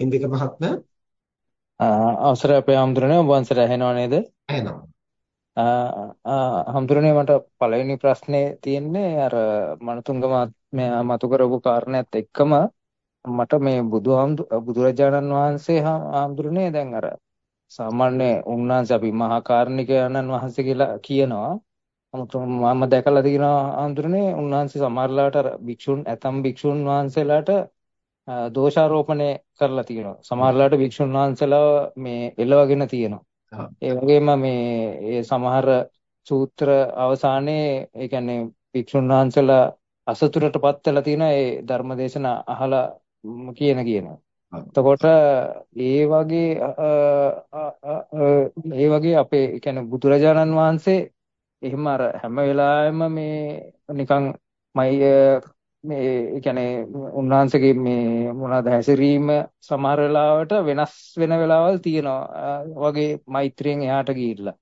ඉන්දික මහත්මයා අවසරයි අපේ හම්දුරනේ ඔබ වහන්සේට ඇහෙනව නේද? ඇහෙනවා. හම්දුරනේ මට පළවෙනි ප්‍රශ්නේ තියෙන්නේ අර මනතුංග මහත්මයා මතු කරපු කාරණේත් එක්කම මට මේ බුදුහාමුදුර බුදුරජාණන් වහන්සේ හම්දුරනේ දැන් අර සාමාන්‍ය උන්වහන්සේ අපි මහා කාරුණිකයන්න් වහන්සේ කියලා කියනවා. නමුත් මම දැකලා තියෙනවා හම්දුරනේ උන්වහන්සේ සමහරලාට අර භික්ෂුන් ඇතම් භික්ෂුන් වහන්සේලාට දෝෂාරෝපණය කරලා තියෙනවා. සමහරලාට වික්ෂුන් වහන්සේලා මේ එළවගෙන තියෙනවා. ඒ වගේම මේ ඒ සමහර සූත්‍ර අවසානයේ ඒ කියන්නේ වික්ෂුන් වහන්සේලා අසතුටටපත් වෙලා තියෙනවා ඒ ධර්මදේශන අහලා කියන කියනවා. එතකොට ඒ වගේ ඒ වගේ අපේ කියන්නේ බුදුරජාණන් වහන්සේ එහෙම අර හැම වෙලාවෙම මේ නිකන් මයි මේ කියන්නේ උන්වහන්සේගේ මේ මොනවාද හැසිරීම සමහර වෙලාවට වෙනස් වෙන වෙලාවල් තියෙනවා වගේ මෛත්‍රියෙන් එහාට ගිහිල්ලා.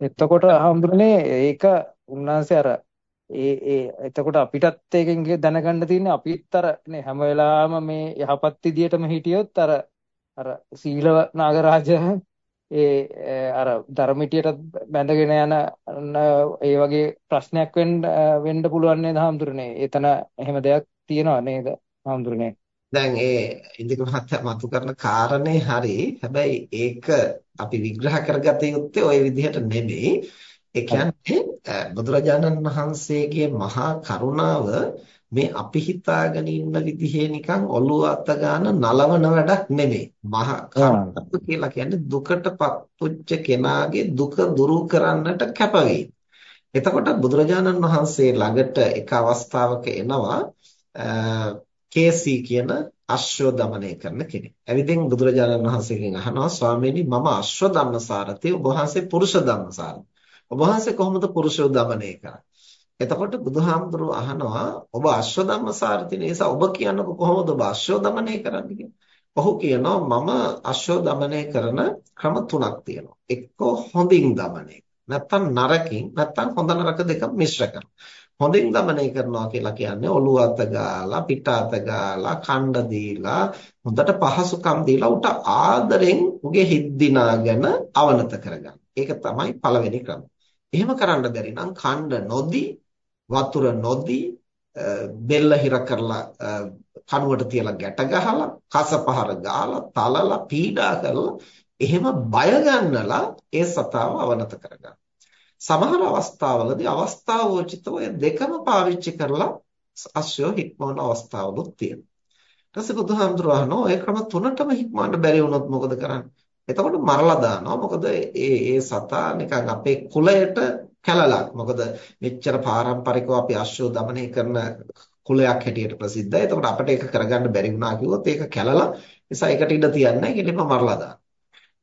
එතකොට හඳුනන්නේ ඒක උන්වහන්සේ අර ඒ ඒ එතකොට අපිටත් ඒකෙන් දැනගන්න තියෙන්නේ අපිත් අර නේ හැම වෙලාවෙම මේ යහපත් විදියටම හිටියොත් අර අර සීලව නාගරාජ ඒ අර ධර්මිටියට බැඳගෙන යන ඒ වගේ ප්‍රශ්නයක් වෙන්න වෙන්න පුළුවන් නේද හාමුදුරනේ? එතන එහෙම දෙයක් තියෙනව නේද හාමුදුරනේ? දැන් ඒ ඉන්දික මහත්තයා මතු කරන කාරණේ හරි. හැබැයි ඒක අපි විග්‍රහ කරගත යුත්තේ ওই විදිහට නෙමෙයි. ඒ කියන්නේ බුදුරජාණන් වහන්සේගේ මහා කරුණාව මේ අපි හිතාගෙන ඉන්න විදිහේ නිකන් ඔළුව අත ගන්න නලවන වැඩක් නෙමෙයි. මහ කර්තව්‍ය කියලා කියන්නේ දුකටපත් වෙච්ච කෙනාගේ දුක දුරු කරන්නට කැපවීම. එතකොට බුදුරජාණන් වහන්සේ ළඟට එක අවස්ථාවක එනවා කේසි කියන අශ්ව දමනය කරන කෙනෙක්. එවිටින් බුදුරජාණන් වහන්සේගෙන් අහනවා ස්වාමීනි මම අශ්ව ධම්මසාරතේ ඔබ වහන්සේ පුරුෂ ධම්මසාරතේ. ඔබ වහන්සේ කොහොමද පුරුෂව දමනය කරන්නේ? එතකොට බුදුහාමුදුරුව අහනවා ඔබ අශ්වධම්ම සාරථි නිසා ඔබ කියන්නකො කොහොමද ඔබ අශ්වය দমনය කරන්නේ ඔහු කියනවා මම අශ්වය দমনය කරන ක්‍රම තුනක් තියෙනවා. එක්කෝ හොඳින් দমনය. නැත්තම් නරකින් නැත්තම් හොඳ නරක දෙක මිශ්‍ර කරනවා. හොඳින් দমনය කරනවා කියලා කියන්නේ ඔළුව අත ගාලා පිට අත ගාලා කණ්ඩ දීලා හොඳට පහසුකම් දීලා උට ආදරෙන් උගේ හිත් දිනාගෙන අවනත කරගන්න. ඒක තමයි පළවෙනි ක්‍රම. එහෙම කරන්න බැරි නම් කණ්ඩ නොදී වතුර නොදී බෙල්ල හිර කරලා කනුවට තියලා ගැට ගහලා කසපහර ගාලා තලලා පීඩා කරලා එහෙම බය ගන්නලා ඒ සතාව අවනත කරගන්න. සමහර අවස්ථාවලදී අවස්ථාවෝචිතව දෙකම පාවිච්චි කරලා අශ්වය හික්මවන අවස්ථාවලුත් තියෙනවා. ඊට පස්සේ බුදුහාමුදුරුවෝ අහනවා ඒ ක්‍රම තුනටම හික්මවන්න බැරි වුණොත් මොකද කරන්නේ? එතකොට මරලා දානවා. මොකද ඒ ඒ සතා නිකන් අපේ කුලයට කැලලක්. මොකද මෙච්චර පාරම්පරිකව අපි අශ්වෝ দমনය කරන කුලයක් හැටියට ප්‍රසිද්ධයි. එතකොට අපිට ඒක කරගන්න බැරි වුණා කිව්වොත් ඒක කැලලා. නිසා ඒකට ඉඩ තියන්නේ කෙලින්ම මරලා දාන්න.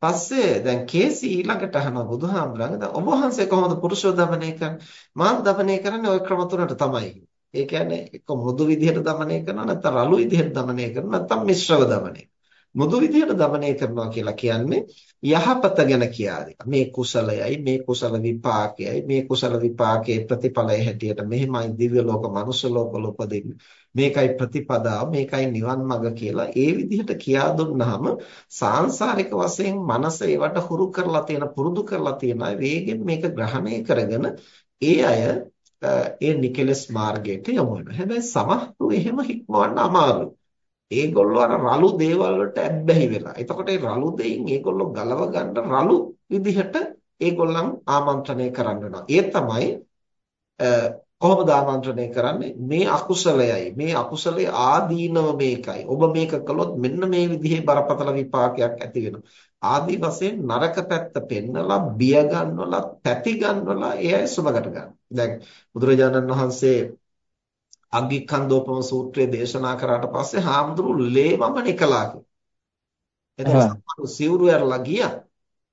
පස්සේ දැන් කේසි ඊළඟට අහන බුදුහාමුදුරන්ගේ දැන් ඔබ වහන්සේ කොහොමද පුරුෂෝ দমনය කරන්නේ? මාත් দমনය කරන්නේ ওই ක්‍රම තුනට තමයි. ඒ කියන්නේ එක්ක මෘදු විදිහට দমনය කරනවා නැත්නම් රළු විදිහට দমনය කරනවා නැත්නම් මිශ්‍රව দমনය කරනවා. මුදු විදියට দমনය කරනවා කියලා කියන්නේ යහපත ගැන කියා දෙනවා. මේ කුසලයයි, මේ කුසල විපාකයයි, මේ කුසල විපාකයේ ප්‍රතිඵලය හැටියට මෙහිමයි දිව්‍ය ලෝක, මනුෂ්‍ය ලෝකවල උපදින්නේ. මේකයි ප්‍රතිපදාව, මේකයි නිවන් මඟ කියලා ඒ විදිහට කියා දුන්නාම සාංශාරික වශයෙන් මනස ඒවට හුරු කරලා තියෙන, පුරුදු කරලා තියෙන වේගෙන් මේක ග්‍රහණය කරගෙන ඒ අය ඒ නිකලස් මාර්ගයට යොමු වෙනවා. හැබැයි සමහරු එහෙම හික්මවන්න අමාරුයි. ඒගොල්ලෝ අර රළු දේවල් වලට ඇබ්බැහි වෙලා. එතකොට ඒ රළු දෙයින් ඒගොල්ලෝ ගලව ගන්න රළු විදිහට ඒගොල්ලන් ආමන්ත්‍රණය කරනවා. ඒ තමයි කොහොමද ආමන්ත්‍රණය කරන්නේ? මේ අකුසලයයි. මේ අකුසලයේ ආදීනව මේකයි. ඔබ මේක කළොත් මෙන්න මේ විදිහේ බරපතල විපාකයක් ඇති වෙනවා. ආදී වශයෙන් නරක පැත්ත පෙන්නලා බිය ගන්නවලා තැති ගන්නවලා ඒ අය සුබකට ගන්න. දැන් බුදුරජාණන් වහන්සේ අග්ගිකන්දෝපම සූත්‍රය දේශනා කරාට පස්සේ හාමුදුරු ලේවමනේ කළා කියලා. එතකොට සිවුරු ඇරලා ගියා.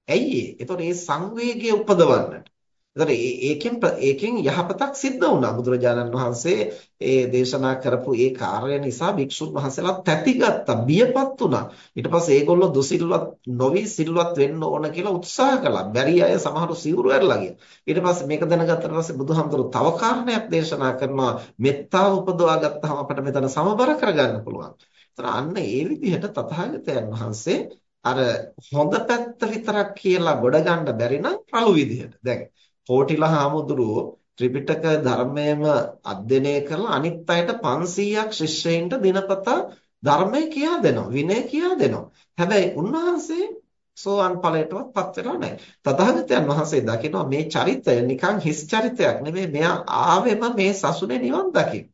ඇයි ඒ? එතකොට ඒ සංවේගය උපදවන්නට. එතකොට ඒකෙන් ඒකෙන් යහපතක් සිද්ධ වුණා. බුදුරජාණන් වහන්සේ ඒ දේශනා කරපු ඒ කාර්යය නිසා භික්ෂුන් වහන්සේලා තැතිගත්තා, බියපත් වුණා. ඊට පස්සේ ඒගොල්ලෝ දුසිල්වත් නොවි සිල්වත් වෙන්න ඕන කියලා උත්සාහ කළා. බැරි අය සමහරු සිවුරු ඇරලා ගියා. ඊට පස්සේ මේක දැනගත්තට පස්සේ බුදුහාමුදුරුවෝ තව කාරණයක් දේශනා කරනවා. මෙත්තාව උපදවා ගත්තාම අපිට මෙතන සමබර කරගන්න පුළුවන්. ඒතර අන්න ඒ විදිහට තථාගතයන් වහන්සේ අර හොඳ පැත්ත විතරක් කියලා ගොඩ ගන්න බැරි නම් රළු විදිහට. දැන් කෝටිල හාමුදුරුවෝ ත්‍රිපිටක ධර්මයේම අධ්‍යයනය කරලා අනිත් අයට 500ක් ශිෂ්‍යයින්ට දිනපතා ධර්මය කියා දෙනවා විනය කියා දෙනවා. හැබැයි උන්වහන්සේ සෝවන් ඵලයටවත් පත් වෙලා නැහැ. තථාගතයන් වහන්සේ දකිනවා මේ චරිතය නිකන් හිස් චරිතයක් නෙමෙයි මෙයා ආවෙම මේ සසුනේ නිවන් දකින්න.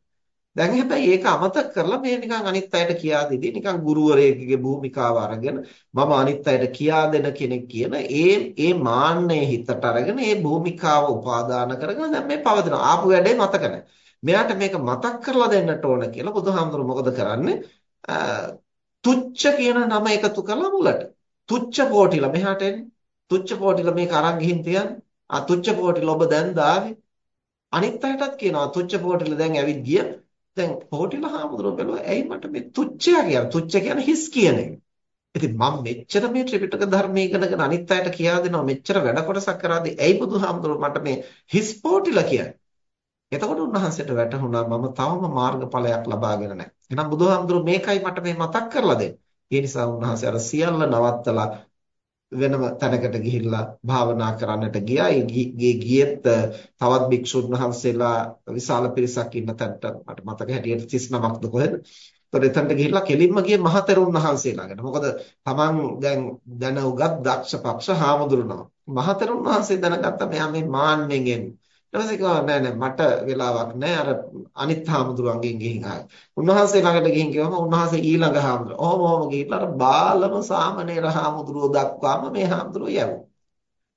දැන් හැබැයි ඒක අමතක කරලා මේ නිකන් අනිත් අයට කියා දෙදී නිකන් ගුරුවරයෙකුගේ භූමිකාව අරගෙන මම අනිත් අයට කියා දෙන කෙනෙක් කියන ඒ ඒ මාන්නයේ හිතට අරගෙන ඒ භූමිකාව උපාදාන කරගෙන දැන් මේ පවතිනවා. ආපු වැඩේ මතක නැහැ. මෙයාට මේක මතක් කරලා දෙන්නට ඕන කියලා බුදුහාමුදුරු මොකද කරන්නේ? තුච්ච කියන නම එකතු කළා මුලට. තුච්ච පොටිල මෙහාට එන්නේ. තුච්ච පොටිල මේක අරන් ගිහින් තියන්නේ. ආ තුච්ච පොටිල ඔබ දැන් දාවේ. අනිත් අයටත් කියනවා තුච්ච පොටිල දැන් ඇවිත් ගිය. දැන් පොටිල හාමුදුරුවෝ බැලුවා ඇයි මට මේ තුච්චයා කියන්නේ? තුච්ච කියන්නේ හිස් කියන එක. ඉතින් මම මෙච්චර මේ ත්‍රිපිටක ධර්මයේ ඉගෙනගෙන අනිත් අයට කියා දෙනවා මෙච්චර වැඩ කොටසක් කරාදී ඇයි බුදුහාමුදුරුවෝ මට මේ හිස් පොටිල කියන්නේ? එතකොට උන්වහන්සේට වැටහුණා මම තවම මාර්ගඵලයක් ලබාගෙන නැහැ. එහෙනම් බුදුහාමුදුරුවෝ මේකයි මට මේ මතක් කරලා දෙන්නේ. ඒ නිසා උන්වහන්සේ අර සියල්ල නවත්තලා වෙනම තැනකට ගිහිල්ලා භාවනා කරන්නට ගියා. ඒ ගියෙත් තවත් භික්ෂුන් වහන්සේලා විශාල පිරිසක් ඉන්න තැනට මට මතක හැටියට 39ක්ද කොහෙද? ඒතකොට එතනට ගිහිල්ලා කෙලින්ම ගියේ මහතෙරුන් වහන්සේලාගෙන. මොකද තමන් දැන් දැන උගත් දක්ෂ පක්ෂ හාමුදුරුවෝ. මහතෙරුන් වහන්සේ දැනගත්තා මෙයා මේ මාන්නෙන් එන්නේ. ඊට පස්සේ නෑ නෑ මට වෙලාවක් නෑ අර අනිත් හාමුදුරුවන්ගෙන් ගිහින් ආයි. උන්වහන්සේ ළඟට ගිහින් කිව්වම උන්වහන්සේ ඊළඟ හාමුදුරුවෝ. ඔහොම ඔහොම ගිහිල්ලා අර බාලම සාමණේර හාමුදුරුවෝ දක්වාම මේ හාමුදුරුවෝ යවුවා.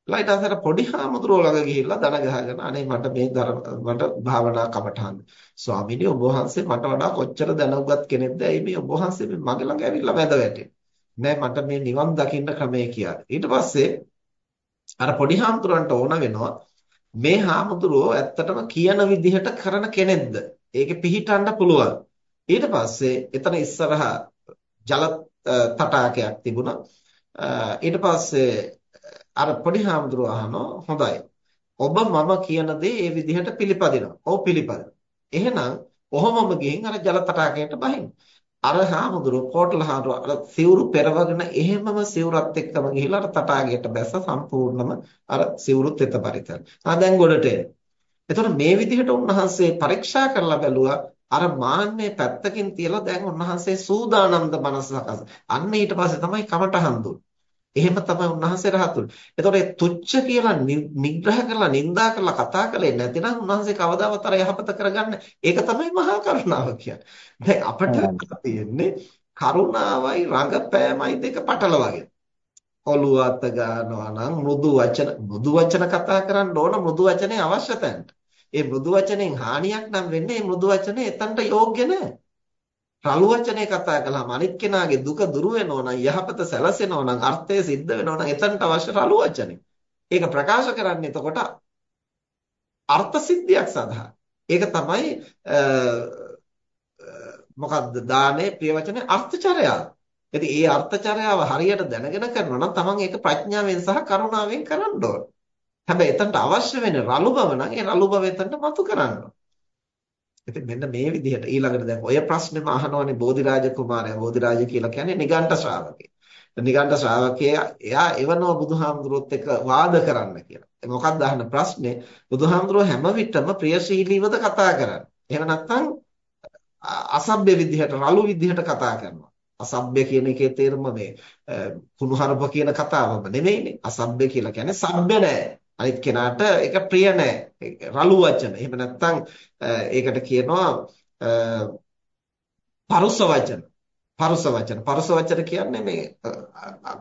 ඊට පස්සේ පොඩි හාමුදුරුවෝ ළඟ ගිහිල්ලා දන ගහගෙන අනේ මට මේ මට භාවනා කමටහන්. ස්වාමීනි ඔබ වහන්සේ මට වඩා කොච්චර දැනුගත් කෙනෙක්ද? ඇයි මේ ඔබ වහන්සේ මගේ ළඟ ඇවිල්ලා වැඳ වැටෙන්නේ? නෑ මට මේ නිවන් දකින්න ක්‍රමය කියලා. ඊට පස්සේ අර පොඩි හාමුදුරන්ට ඕන වෙනවා මේ හාමුදුරුවෝ ඇත්තටම කියන විදිහට කරන කෙනෙක්ද? ඒකේ පිහිටන්න පුළුවන්. ඊට පස්සේ එතන ඉස්සරහා ජල තටාකයක් තිබුණා. ඊට පස්සේ අර පොඩි හාමුදුරුවෝ අහනවා හොඳයි. ඔබ මම කියන දේ ඒ විදිහට පිළිපදිනවා. ඔව් පිළිපදිනවා. එහෙනම් ඔහොමම ගිහින් අර ජල තටාකයට බහින්න. අර හාමුදුරුවෝ කෝටල හාමුදුරුවෝ අර සිවුරු පෙරවගෙන එහෙමම සිවුරත් එක්කම ගිහිලා අර තටාකයට බැස්ස සම්පූර්ණම අර සිවුරුත් එත පරිතන. ආ දැන් ගොඩට එන. එතකොට මේ විදිහට උන්වහන්සේ පරීක්ෂා කරලා බැලුවා අර මාන්නේ පැත්තකින් තියලා දැන් උන්වහන්සේ සූදානම්ද මනස සකස්. අන්න ඊට පස්සේ තමයි කමටහන් දුන්නේ. එහෙම තමයි උන්වහන්සේ රහතුන්. එතකොට තුච්ච කියලා නිග්‍රහ කරලා නිඳා කරලා කතා කළේ නැතිනම් උන්වහන්සේ කවදාවත් අර යහපත කරගන්න ඒක තමයි මහා කරුණාව කියන්නේ. දැන් අපිට තියෙන්නේ කරුණාවයි රඟපෑමයි දෙක පටලවාගෙන. ඔළුව අත ගන්නවා නම් මෘදු වචන මෘදු වචන කතා කරන්න ඕන මෘදු වචනේ අවශ්‍ය තැනට. ඒ මෘදු වචනෙන් හානියක් නම් වෙන්නේ මේ මෘදු වචනේ එතනට යෝග්‍ය නැහැ. රළු වචනේ කතා කළාම අනිත් කෙනාගේ දුක දුරු වෙනවා නම් යහපත සැලසෙනවා නම් අර්ථය සිද්ධ වෙනවා නම් එතනට අවශ්‍ය රළු වචනේ. ඒක ප්‍රකාශ කරන්නේ එතකොට අර්ථ සිද්ධියක් සඳහා. ඒක තමයි මොකද්ද දානේ ප්‍රිය වචනේ අර්ථචරයාව. ඉතින් ඒ අර්ථචරයාව හරියට දැනගෙන කරනවා නම් තමන් ඒක ප්‍රඥාවෙන් සහ කරුණාවෙන් කරන්න ඕන. හැබැයි එතනට අවශ්‍ය වෙන රළු බව නම් ඒ රළු බව එතනට මතු කරන්න ඕන. ඉතින් මෙන්න මේ විදිහට ඊළඟට දැන් ඔය ප්‍රශ්නේම අහනවනේ බෝධිරාජ කුමාරයා. බෝධිරාජ කියලා කියන්නේ නිගණ්ඨ ශ්‍රාවකයා. නිගණ්ඨ ශ්‍රාවකයා එයා එවනව බුදුහාමුදුරුවොත් එක්ක වාද කරන්න කියලා. මොකක්ද අහන ප්‍රශ්නේ? බුදුහාමුදුරුවෝ හැම විටම ප්‍රියශීලීවද කතා කරන්නේ. එහෙම නැත්නම් අසභ්‍ය විදිහට රළු විදිහට කතා කරනවා. අසභ්‍ය කියන එකේ තේරුම මේ කුණුහරුප කියන කතාවම නෙමෙයිනේ. අසභ්‍ය කියලා කියන්නේ සભ્ય නෑ. අනිත් කෙනාට ඒක ප්‍රිය නෑ. රළු වචන. එහෙම නැත්නම් ඒකට කියනවා පරුස වචන. පරුස වචන. පරුස වචන කියන්නේ මේ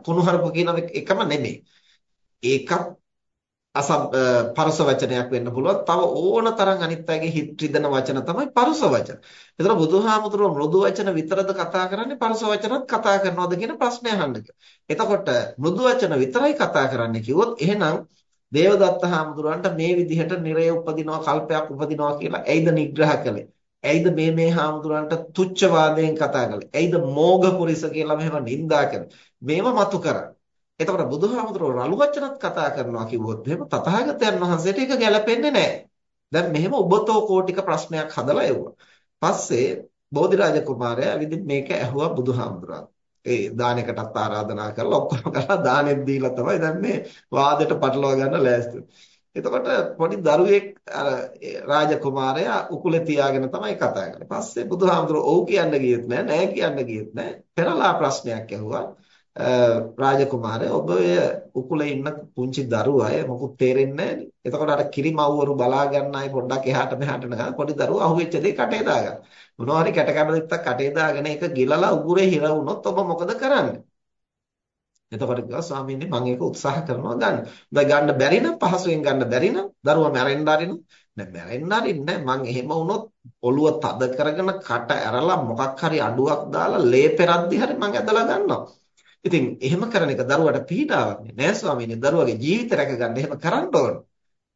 කුණුහරුප කියන එකම නෙමෙයි. ඒකත් අසබ් පරස වචනයක් වෙන්න පුළුවන්. තව ඕන තරම් අනිත් අයගේ හිත රිදෙන වචන තමයි පරස වචන. ඒතර බුදුහාමුදුරුවෝ මෘදු වචන විතරද කතා කරන්නේ පරස වචනත් කතා කරනවද කියන ප්‍රශ්නය අහන්න. එතකොට මෘදු වචන විතරයි කතා කරන්නේ කිව්වොත් එහෙනම් දේවදත්ත හාමුදුරුවන්ට මේ විදිහට නිරය උපදිනවා කල්පයක් උපදිනවා කියලා ඇයිද නිග්‍රහ කළේ? ඇයිද මේ මේ හාමුදුරන්ට තුච්ච වාදයෙන් කතා කළේ? ඇයිද මෝඝ පුරිස කියලා මෙහෙම නිඳා කළේ? මේව මතු කරන්නේ. එතකොට බුදුහාමුදුරුවෝ රළු වචනත් කතා කරනවා කිව්වොත් එහෙම තථාගතයන් වහන්සේට ඒක ගැලපෙන්නේ නැහැ. දැන් මෙහෙම ඔබතෝ කෝටික ප්‍රශ්නයක් හදලා එවුවා. පස්සේ බෝධිරාජ කුමාරයා ඇවිදින් මේක ඇහුවා බුදුහාමුදුරන්. ඒ දානයකටත් ආරාධනා කරලා ඔක්කොම කරලා දානෙත් දීලා තමයි දැන් මේ වාදයට පටලවා ගන්න ලෑස්ති. එතකොට පොඩි දරුවෙක් අර රාජකුමාරයා උකුලේ තියාගෙන තමයි කතා කරන්නේ. පස්සේ බුදුහාමුදුරුවෝ ඔව් කියන්න ගියෙත් නෑ නෑ කියන්න ගියෙත් නෑ. පෙරලා ප්‍රශ්නයක් ඇහුවා. රාජකුමාරය ඔබ ඔය උකුලේ ඉන්න පුංචි දරුවා මොකුත් තේරෙන්නේ නැහැ එතකොට අර කිරිමව්වරු බලා ගන්න අය පොඩ්ඩක් එහාට මෙහාට යනවා පොඩි දරුවා අහුවෙච්ච දේ කටේ දාගන්න. මොනවා හරි කැට කැබලිත්තක් කටේ දාගෙන ඒක ගිලලා උගුරේ හිර වුණොත් ඔබ මොකද කරන්නේ? එතකොට කිව්වා ස්වාමීනි මම ඒක උත්සාහ කරනවා ගන්න. දැන් ගන්න බැරි නම් පහසුවෙන් ගන්න බැරි නම් දරුවා මැරෙන්න ආරිනු. නෑ මැරෙන්න ආරින්නේ මං එහෙම වුණොත් ඔළුව තද කරගෙන කට ඇරලා මොකක් හරි අඩුවක් දාලා ලේ පෙරද්දි හරි මං ඇදලා ගන්නවා. ඉතින් එහෙම කරන එක දරුවට පීඩාවක් නෑ ස්වාමීනි. දරුවගේ ජීවිත රැකගන්න එහෙම කරන්න ඕන.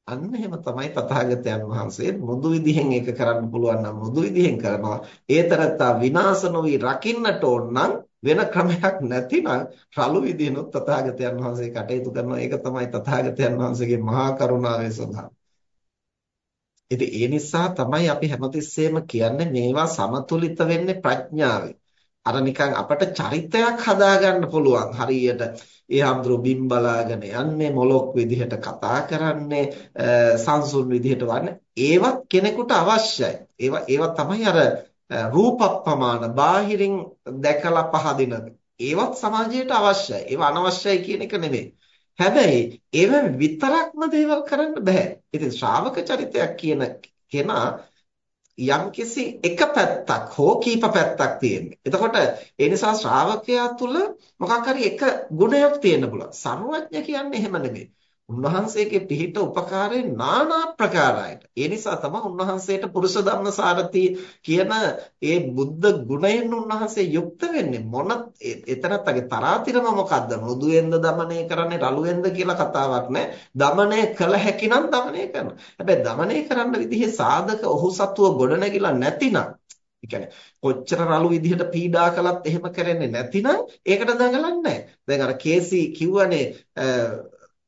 අන්න එහෙම තමයි තථාගතයන් වහන්සේ මුදු විදිහෙන් ඒක කරන්න පුළුවන් නම් මුදු විදිහෙන් කරනවා. ඒතරත්තා විනාශ නොවි රකින්නට ඕන නම් වෙන ක්‍රමයක් නැතිනම් රළු විදිහනොත් තථාගතයන් වහන්සේ කටයුතු කරනවා. ඒක තමයි තථාගතයන් වහන්සේගේ මහා කරුණාවේ ස්වභාවය. ඉතින් ඒ නිසා තමයි අපි හැමතිස්සෙම කියන්නේ මේවා සමතුලිත වෙන්නේ ප්‍රඥාවෙන්. අර නිකන් අපට චරිතයක් හදාගන්න පුළුවන්. හරියට ඒ හඳුරු බිම් බලාගෙන යන්නේ මොලොක් විදිහට කතා කරන්නේ සංසුන් විදිහට වන්නේ. ඒවත් කෙනෙකුට අවශ්‍යයි. ඒවා ඒවා තමයි අර රූපප්‍රමාණ බාහිරින් දැකලා පහදින ඒවත් සමාජයට අවශ්‍යයි. ඒවා අනවශ්‍යයි කියන එක නෙමෙයි. හැබැයි ඒව විතරක්ම දේවල් කරන්න බෑ. ඉතින් ශ්‍රාවක චරිතයක් කියන කෙනා යම්කිසි එක පැත්තක් හෝ කීප පැත්තක් තියෙන්නේ. එතකොට ඒ නිසා ශ්‍රාවකයා තුල මොකක් හරි එක ගුණයක් තියෙන්න පුළුවන්. සර්වඥ කියන්නේ එහෙම නෙමෙයි. උන්වහන්සේගේ පිහිට උපකාරේ নানা ප්‍රකාරයට. ඒ නිසා තමයි උන්වහන්සේට පුරුෂ ධම්ම සාරති කියන ඒ බුද්ධ ගුණයෙන් උන්වහන්සේ යුක්ත වෙන්නේ. මොන එතනත්ගේ තරාතිරම මොකද්ද? මෘදුෙන්ද দমনය කරන්නේ රළුෙන්ද කියලා කතාවක් නැහැ. দমনය කළ හැකි නම් দমনය කරන. හැබැයි দমনය කරන්න විදිහේ සාධක ඔහු සතුව ගොඩනැගිලා නැතිනම් කියන්නේ කොච්චර රළු විදිහට පීඩා කළත් එහෙම කරන්නේ නැතිනම් ඒකට දඟලන්නේ නැහැ. දැන් අර කේසි කිව්වනේ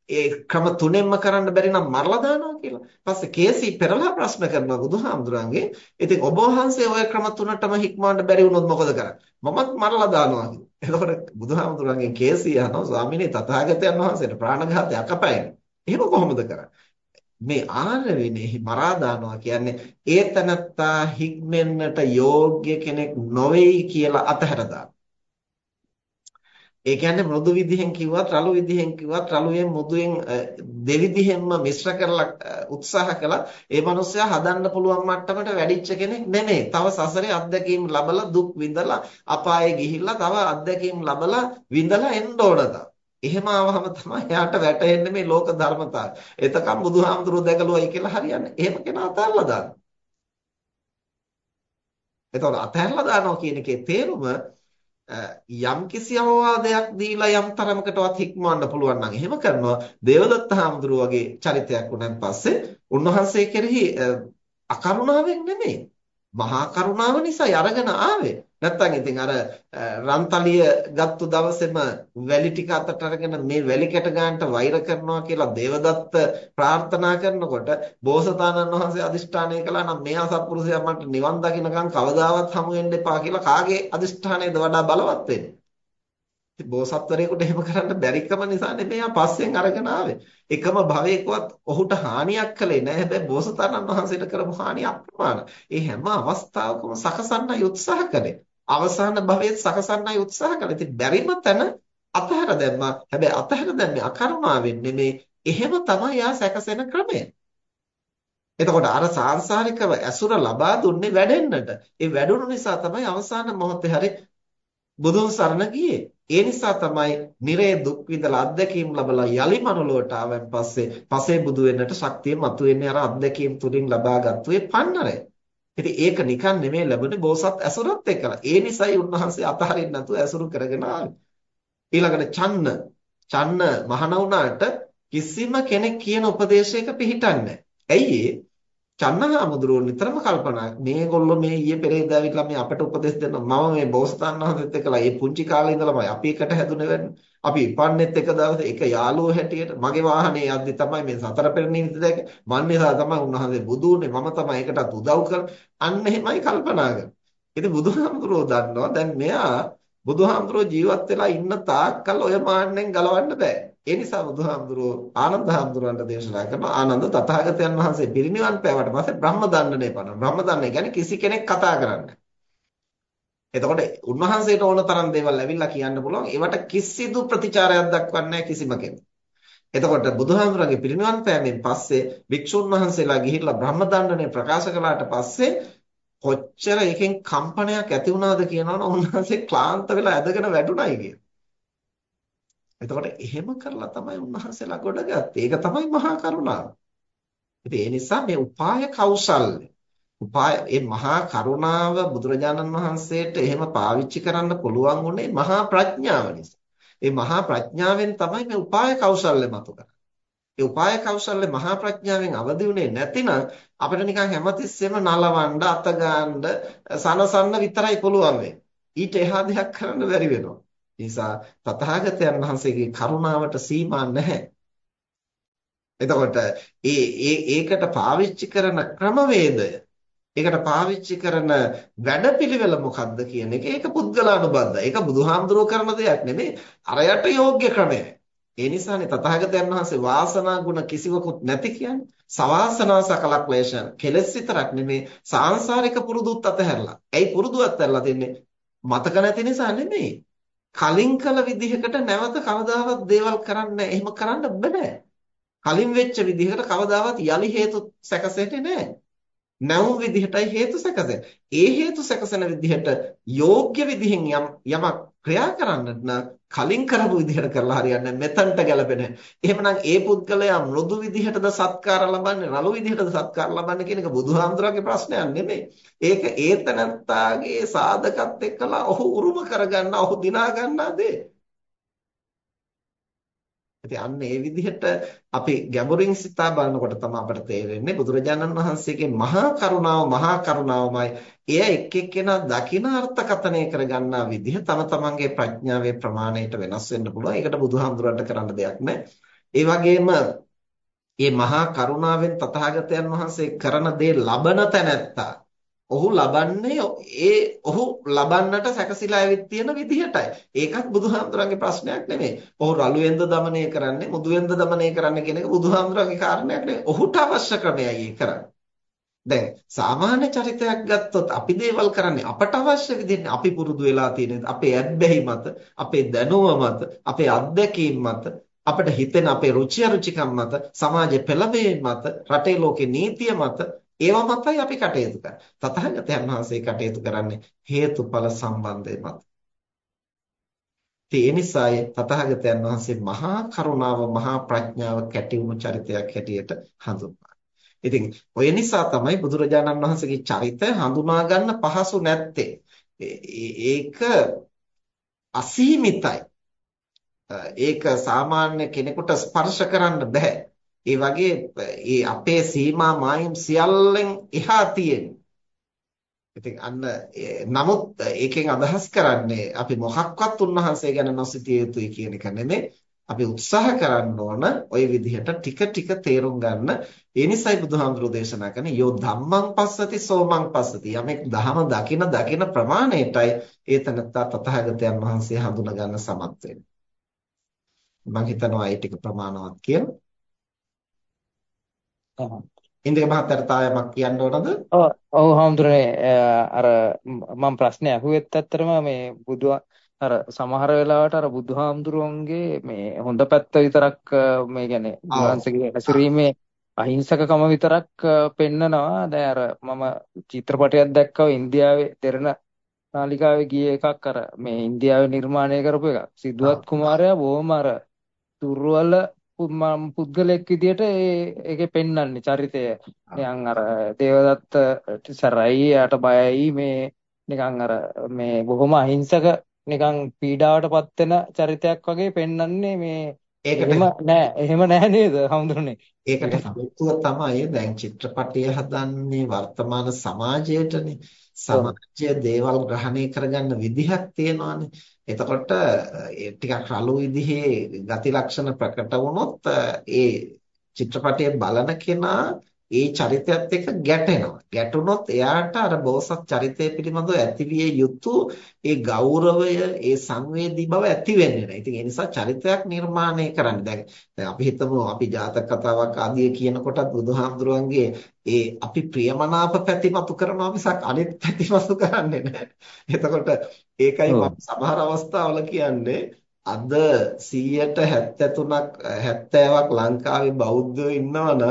ඒ ක්‍රම තුනෙන්ම කරන්න බැරි නම් මරලා දානවා කියලා. පස්සේ කේසී පෙරලා ප්‍රශ්න කරනවා බුදුහාමුදුරන්ගේ. ඉතින් ඔබ වහන්සේ ওই ක්‍රම තුනටම හික්මවන්න බැරි වුණොත් මොකද කරන්නේ? මමත් මරලා දානවා කියලා. එතකොට බුදුහාමුදුරන්ගෙන් කේසී අහනවා ස්වාමීනි තථාගතයන් වහන්සේට ප්‍රාණඝාතය අකපයින්. එහෙම කොහොමද කරන්නේ? මේ ආර්ය විනයෙහි මරා දානවා කියන්නේ ඒ තනත්තා හික්මෙන්නට යෝග්‍ය කෙනෙක් නොවේයි කියලා අතහැර දානවා. ඒ කියන්නේ මෘදු විදිහෙන් කිව්වත් රළු විදිහෙන් කිව්වත් රළුයෙන් මෘදුයෙන් දෙවිදිහෙන්ම මිශ්‍ර කරලා උත්සාහ කළා ඒ මනුස්සයා හදන්න පුළුවන් මට්ටමට වැඩිච්ච කෙනෙක් නෙමෙයි. තව සසරේ අත්දැකීම් ලබලා දුක් විඳලා අපායේ ගිහිල්ලා තව අත්දැකීම් ලබලා විඳලා එන්න ඕනද? එහෙම ආවම තමයි එයාට වැටෙන්නේ මේ ලෝක ධර්මතාවය. එතකම් බුදුහාමුදුරුවෝ දැකලුවයි කියලා හරියන්නේ. එහෙම කෙනා අතහැරලා දානවා. එතකොට අතහැරලා දානවා කියන එකේ තේරුම යම් කිසි අවවාදයක් දීලා යම් තරමකටවත් හික්මවන්න පුළුවන් නම් එහෙම කරනවා. දේවදත්ත හාමුදුරුව වගේ චරිතයක් වුණාන් පස්සේ උන්වහන්සේ කෙරෙහි අකරුණාවෙන් නෙමෙයි. මහා කරුණාව නිසායි අරගෙන ආවේ. නැත්තම් ඉතින් අර රන්තලිය ගත්තු දවසේම වැලි ටික අතට අරගෙන මේ වැලි කැට ගන්නට වෛර කරනවා කියලා දේවදත්ත ප්‍රාර්ථනා කරනකොට බෝසතාණන් වහන්සේ අදිෂ්ඨානය කළා නම් මේ අසත්පුරුෂයා මට නිවන් දකින්නකම් කවදාවත් හමු වෙන්න එපා කියලා කාගේ අදිෂ්ඨානයද වඩා බලවත් වෙන්නේ ඉතින් බෝසත්වරයෙකුට එහෙම කරන්න බැරිකම නිසා නෙමෙයි ආ පස්සෙන් අරගෙන ආවේ. එකම භවයකවත් ඔහුට හානියක් කළේ නැහැ. හැබැයි බෝසතාණන් වහන්සේට කරපු හානිය අප්‍රමාණ. ඒ හැම අවස්ථාවකම සකසන්නයි උත්සාහ කළේ. අවසාන භවයේ සකසන්නයි උත්සාහ කළේ. ඉතින් බැරිම තැන අතහැර දැම්මා. හැබැයි අතහැර දැම්මේ අකරුණාවෙන් නෙමෙයි. එහෙම තමයි යා සැකසෙන ක්‍රමය. එතකොට අර සාංශාරිකව ඇසුර ලබා දුන්නේ වැඩෙන්නට. ඒ වැඩුණු නිසා තමයි අවසාන මොහොතේ හරි බුදුන් සරණ ගියේ. ඒ නිසා තමයි නිරේ දුක් විඳලා අත්දැකීම් ලැබලා යලි මනුලොවට ආවන් පස්සේ පසේ බුදු වෙන්නට ශක්තිය මතුවෙන්නේ අර අත්දැකීම් තුලින් ලබාගත්තු ඒ පන්නරය. ඉතින් ඒක නිකන් නෙමෙයි ලැබුණේ බෝසත් ඇසුරත් එක්කලා. ඒ නිසයි උන්වහන්සේ අතහරින්න නැතුව ඇසුරු කරගෙන ආවේ. ඊළඟට චන්න චන්න මහණ වුණාට කිසිම කෙනෙක් කියන උපදේශයක පිළිටන්නේ ඇයි චන්නහාමුදුරුවෝ නිතරම කල්පනා මේගොල්ලෝ මේ ඊයේ පෙරේද ඇවිල්ලා මේ අපට උපදෙස් දෙන්න මම මේ බෝසතාණන් වහන්සේත් එක්කලා ඒ පුංචි කාලේ ඉඳලම අපි එකට හැදුනේ වෙන්නේ. අපි ඉපන්නෙත් එක දවසේ එක යාළුවෝ හැටියට මගේ වාහනේ යද්දි තමයි මේ සතර පෙර නිමිති දැක. මන් නිසා තමයි උන්වහන්සේ බුදු වුනේ මම තමයි ඒකටත් උදව් කරන්නේ. අන්න එහෙමයි කල්පනා කරන්නේ ඉතින් බුදුහාමුදුරුවෝ දන්නවා දැන් මෙයා බුදුහාමුදුරුවෝ ජීවත් වෙලා ඉන්න තාක්කල් ඔය මාන්නෙන් ගලවන්න බෑ. ඒ නිසා බුදුහාමුදුරුවෝ ආනන්ද හාමුදුරුවන්ට දේශනා කරනවා ආනන්ද තථාගතයන් වහන්සේ පිරිනිවන් පෑවට පස්සේ බ්‍රහ්ම දණ්ඩනේ පන. බ්‍රහ්ම දණ්ඩේ කියන්නේ කිසි කෙනෙක් කතා කරන්නේ එතකොට උන්වහන්සේට ඕන තරම් දේවල් ඇවිල්ලා කියන්න පුළුවන්. ඒවට කිසිදු ප්‍රතිචාරයක් දක්වන්නේ කිසිම කෙනෙක්. එතකොට බුදුහාමුදුරන්ගේ පිරිනිවන් පෑමෙන් පස්සේ වික්ෂුන් වහන්සේලා ගිහිල්ලා බ්‍රහ්ම දණ්ඩනේ ප්‍රකාශ කළාට පස්සේ කොච්චර එකෙන් කම්පනයක් ඇති වුණාද කියනවනම් උන්වහන්සේ ක්ලාන්ත වෙලා ඇදගෙන වැඩුණයි කියන. එතකොට එහෙම කරලා තමයි උන්වහන්සේලා ගොඩගත්තේ. ඒක තමයි මහා කරුණාව. ඉතින් ඒ නිසා මේ උපාය කෞශල්‍ය උපාය මේ මහා කරුණාව බුදුරජාණන් වහන්සේට එහෙම පාවිච්චි කරන්න පුළුවන් උනේ මහා ප්‍රඥාව නිසා. මේ මහා ප්‍රඥාවෙන් තමයි මේ උපාය කෞශල්‍ය මතු කරන්නේ. ඒ උපාය කෞශල්‍ය මහා ප්‍රඥාවෙන් අවදි වුණේ නැතිනම් අපිට නිකන් හැමතිස්සෙම නලවන්න, අත ගන්න, සනසන්න විතරයි පුළුවන් ඊට එහා දෙයක් කරන්න බැරි වෙනවා. නිසා තථාගතයන් වහන්සේගේ කරුණාවට සීමා නැහැ. එතකොට ඒ ඒකට පාවිච්චි කරන ක්‍රමවේදය ඒකට පාවිච්චි කරන වැඩපිළිවෙල මොකක්ද කියන එක ඒක පුද්ගලානුබද්ධයි. ඒක බුදුහාමුදුරුවෝ කරන දෙයක් නෙමෙයි. අරයට යෝග්‍ය ක්‍රමයයි. ඒ නිසානේ තථාගතයන් වහන්සේ වාසනා ගුණ කිසිවකුත් නැති කියන්නේ. සවාසනා සකල ක්ලේශයන් කෙලස් විතරක් නෙමෙයි සාංශාරික පුරුදුත් අතහැරලා. ඇයි පුරුදු අතහැරලා තින්නේ? මතක නැති නිසා නෙමෙයි. කලින් කළ විදිහකට නැවත කවදාවත් දේවල් කරන්න එහෙම කරන්න බෑ. කලින් වෙච්ච විදිහකට කවදාවත් යලි හේතු සැකසෙන්නේ නැහැ. නැවුම් විදිහටයි හේතු සැකසෙන්නේ. ඒ හේතු සැකසෙන විදිහට යෝග්‍ය විදිහෙන් යම් යමක් ක්‍රියා කරන්නට නම් කලින් කරපු විදිහට කරලා හරියන්නේ මෙතනට ගැලපෙන්නේ. එහෙමනම් ඒ පුද්ගලයා මෘදු විදිහටද සත්කාර ලබන්නේ, රළු විදිහටද සත්කාර ලබන්නේ කියන එක බුදුහාමුදුරන්ගේ ප්‍රශ්නයක් නෙමෙයි. ඒක ඒතනත්තාගේ සාධකත් එක්කලා ඔහු උරුම කරගන්න, ඔහු දිනා ගන්නා දේ. ඉතින් අන්න ඒ විදිහට අපි ගැඹුරින් සිතා බලනකොට තමයි අපට තේරෙන්නේ බුදුරජාණන් වහන්සේගේ මහා කරුණාව මහා කරුණාවමයි එය එක් එක්කෙනා දකින අර්ථකථනය කරගන්නා විදිහ තම තමන්ගේ ප්‍රඥාවේ ප්‍රමාණයට වෙනස් වෙන්න පුළුවන්. ඒකට බුදුහාමුදුරන්ට කරන්න දෙයක් නැහැ. ඒ වගේම මේ මහා කරුණාවෙන් තථාගතයන් වහන්සේ කරන දේ ලබන තැනැත්තා ඔහු ලබන්නේ ඒ ඔහු ලබන්නට සැකසීලා ඇවිත් තියෙන විදිහටයි. ඒකත් බුදුහාමුදුරන්ගේ ප්‍රශ්නයක් නෙමෙයි. ඔහු රළුවෙන්ද দমনය කරන්නේ, මුදුවෙන්ද দমনය කරන්නේ කියන එක බුදුහාමුදුරන්ගේ කාරණයක් නෙමෙයි. ඔහුට අවශ්‍ය ක්‍රමයයි කරන්නේ. දැන් සාමාන්‍ය චරිතයක් ගත්තොත් අපි දේවල් කරන්නේ අපට අවශ්‍ය විදිහට අපි පුරුදු වෙලා තියෙන අපේ ඇබ්බැහි මත, අපේ දැනුම මත, අපේ අත්දැකීම් මත අපට හිතෙන අපේ රුචි අරුචිකම් මත, සමාජ පෙළඹෙන් මත, රටේ ලෝකේ නීතිය මත ඒවා මතයි අපි කටයුතු කරන්නේ. තථාගතයන් වහන්සේ කටයුතු කරන්නේ හේතුඵල සම්බන්ධය මත. ඒ නිසායි තථාගතයන් වහන්සේ මහා කරුණාව මහා ප්‍රඥාව කැටිවුණු චරිතයක් හැටියට හඳුන්වන්නේ. ඉතින් ඔය නිසා තමයි බුදුරජාණන් වහන්සේගේ චරිතය හඳුනා ගන්න පහසු නැත්තේ. ඒක අසීමිතයි. ඒක සාමාන්‍ය කෙනෙකුට ස්පර්ශ කරන්න බෑ. ඒ වගේ ඒ අපේ සීමා මායිම් සියල්ලෙන් එහා තියෙන. ඉතින් අන්න නමුත් ඒකෙන් අදහස් කරන්නේ අපි මොකක්වත් උන්වහන්සේ ගැන නොසිතිය යුතුයි කියන එක නෙමෙයි. අපි උත්සාහ කරන්න ඕන ওই විදිහට ටික ටික තේරුම් ගන්න. ඒ නිසායි බුදුහාමුදුරෝ දේශනා කරන්නේ යෝ ධම්මං පස්සති සෝමං පස්සති. යමෙක් ධහම දකින දකින ප්‍රමාණයටයි ඒතනත්තා තථාගතයන් වහන්සේ හඳුනා ගන්න සමත් වෙන්නේ. මම හිතනවා ඒ ටික ප්‍රමාණවත් කියලා. ඉන්දික මහත්තයාට තාම යමක් කියන්න ඕනද? ඔව් ඔව් හාමුදුරනේ අර මම ප්‍රශ්නේ අහුවෙත් ඇත්තරම මේ බුදු අර සමහර වෙලාවට අර බුදුහාමුදුරුවන්ගේ මේ හොඳ පැත්ත විතරක් මේ කියන්නේ වහන්සේගේ හැසිරීමේ අහිංසකකම විතරක් පෙන්නනවා. දැන් අර මම චිත්‍රපටයක් දැක්කව ඉන්දියාවේ දෙරණ නාලිකාවේ ගිය එකක් අර මේ ඉන්දියාවේ නිර්මාණය කරපු එකක්. සිද්ධාර්ථ කුමාරයා බොහොම අර දුර්වල පුද්ගලෙක් විදියට ඒකේ පෙන්වන්නේ චරිතය. නිකන් අර දේවදත්ත සරයි යාට බයයි මේ නිකන් අර මේ බොහොම අහිංසක නිකන් පීඩාවටපත් වෙන චරිතයක් වගේ පෙන්වන්නේ මේ එහෙම නෑ එහෙම නෑ නේද හඳුනන්නේ. ඒකට හේතුව තමයි දැන් චිත්‍රපටය හදන්නේ වර්තමාන සමාජයටනේ. සමාජය දේවල් ග්‍රහණය කරගන්න විදිහක් තියෙනවානේ. එතකොට ටිකක් රළු විදිහේ ගති ලක්ෂණ ප්‍රකට වුණොත් ඒ චිත්‍රපටය බලන කෙනා ඒ චරිතයත් එක්ක ගැටෙනවා. ගැටුනොත් එයාට අර බෝසත් චරිතය පිළිබඳව ඇතිවිය යුතු ඒ ගෞරවය, ඒ සංවේදී බව ඇති වෙන්නේ නැහැ. ඉතින් ඒ නිසා චරිතයක් නිර්මාණය කරන්න. දැන් අපි හිතමු අපි ජාතක කතාවක් ආදිය කියනකොටත් බුදුහාමුදුරන්ගේ ඒ අපි ප්‍රියමනාප පැති මතු කරනවා මිසක් අනිත් පැති මතු කරන්නේ නැහැ. එතකොට ඒකයි මම සමහර අවස්ථාවල කියන්නේ අද 173ක් 70ක් ලංකාවේ බෞද්ධයෝ ඉන්නවනම්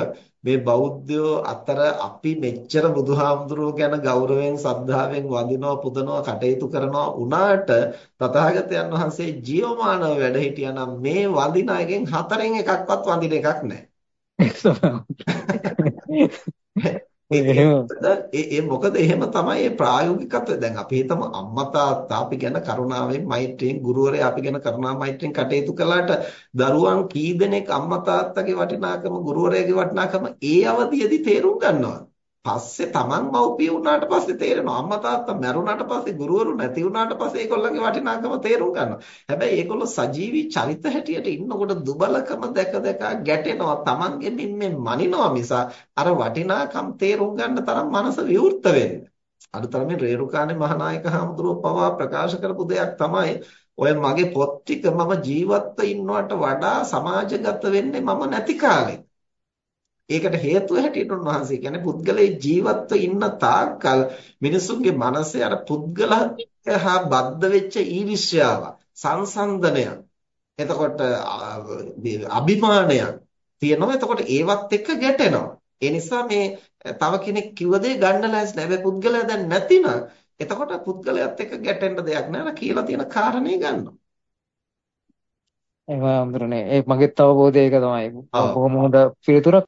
මේ බෞද්ධයෝ අතර අපි මෙච්චර බුදුහාමුදුරුවෝ ගැන ගෞරවයෙන් සද්ධාවෙන් වඳිනවා පුදනවා කටයුතු කරනවා උනාට තථාගතයන් වහන්සේ ජීවමානව වැඩ හිටියානම් මේ වඳින අයගෙන් හතරෙන් එකක්වත් වඳින එකක් නැහැ. ඒ මොකද එහෙම තමයි මේ ප්‍රායෝගිකත්වය. දැන් අපි හිතමු අම්මා තාත්තා අපි ගැන කරුණාවෙන් මෛත්‍රියෙන් ගුරුවරයා අපි ගැන කරුණා මෛත්‍රියෙන් කටයුතු කළාට දරුවන් කී දෙනෙක් අම්මා තාත්තගේ වටිනාකම ගුරුවරයාගේ වටිනාකම ඒ අවදියේදී තේරුම් ගන්නවා. පස්සේ Taman මව්පිය වුණාට පස්සේ තේරෙනවා අම්මා තාත්තා මැරුණාට පස්සේ ගුරුවරු නැති වුණාට පස්සේ ඒගොල්ලන්ගේ වටිනාකම තේරුම් ගන්නවා. හැබැයි ඒගොල්ලෝ සජීවී චරිත හැටියට ඉන්නකොට දුබලකම දැක දැක ගැටෙනවා. Tamanගෙන් මේ මනිනවා මිස අර වටිනාකම් තේරුම් ගන්න තරම් මනස විවෘත වෙන්නේ. අනුතරමින් රේරුකාණේ මහානායක හඳුරෝ පවා ප්‍රකාශ කරපු දෙයක් තමයි ඔය මගේ පොත් ටික මම ජීවත්ව ඉන්නවට වඩා සමාජගත වෙන්නේ මම නැති කාලේ. ඒකට හේතුව හැටියට උන්වහන්සේ කියන්නේ පුද්ගලයේ ජීවත්ව ඉන්න තාක්කල් මිනිසුන්ගේ මනසේ අර පුද්ගල හා බද්ධ වෙච්ච ඊර්ෂ්‍යාව සංසන්දනයක් එතකොට අභිමානයක් තියෙනවා. එතකොට ඒවත් එක්ක ගැටෙනවා. ඒ නිසා මේ තව කෙනෙක් කිව්ව දේ ගන්න ලෑස්ති නැහැ පුද්ගලයා දැන් නැතිනම් එතකොට පුද්ගලයාත් එක්ක ගැටෙන්න දෙයක් නැහැ කියලා තියෙන කාරණේ ගන්නවා. එහෙම අඳුරනේ ඒ මගෙත් අවබෝධය ඒක තමයි. බොහොම හොඳ පිළිතුරක්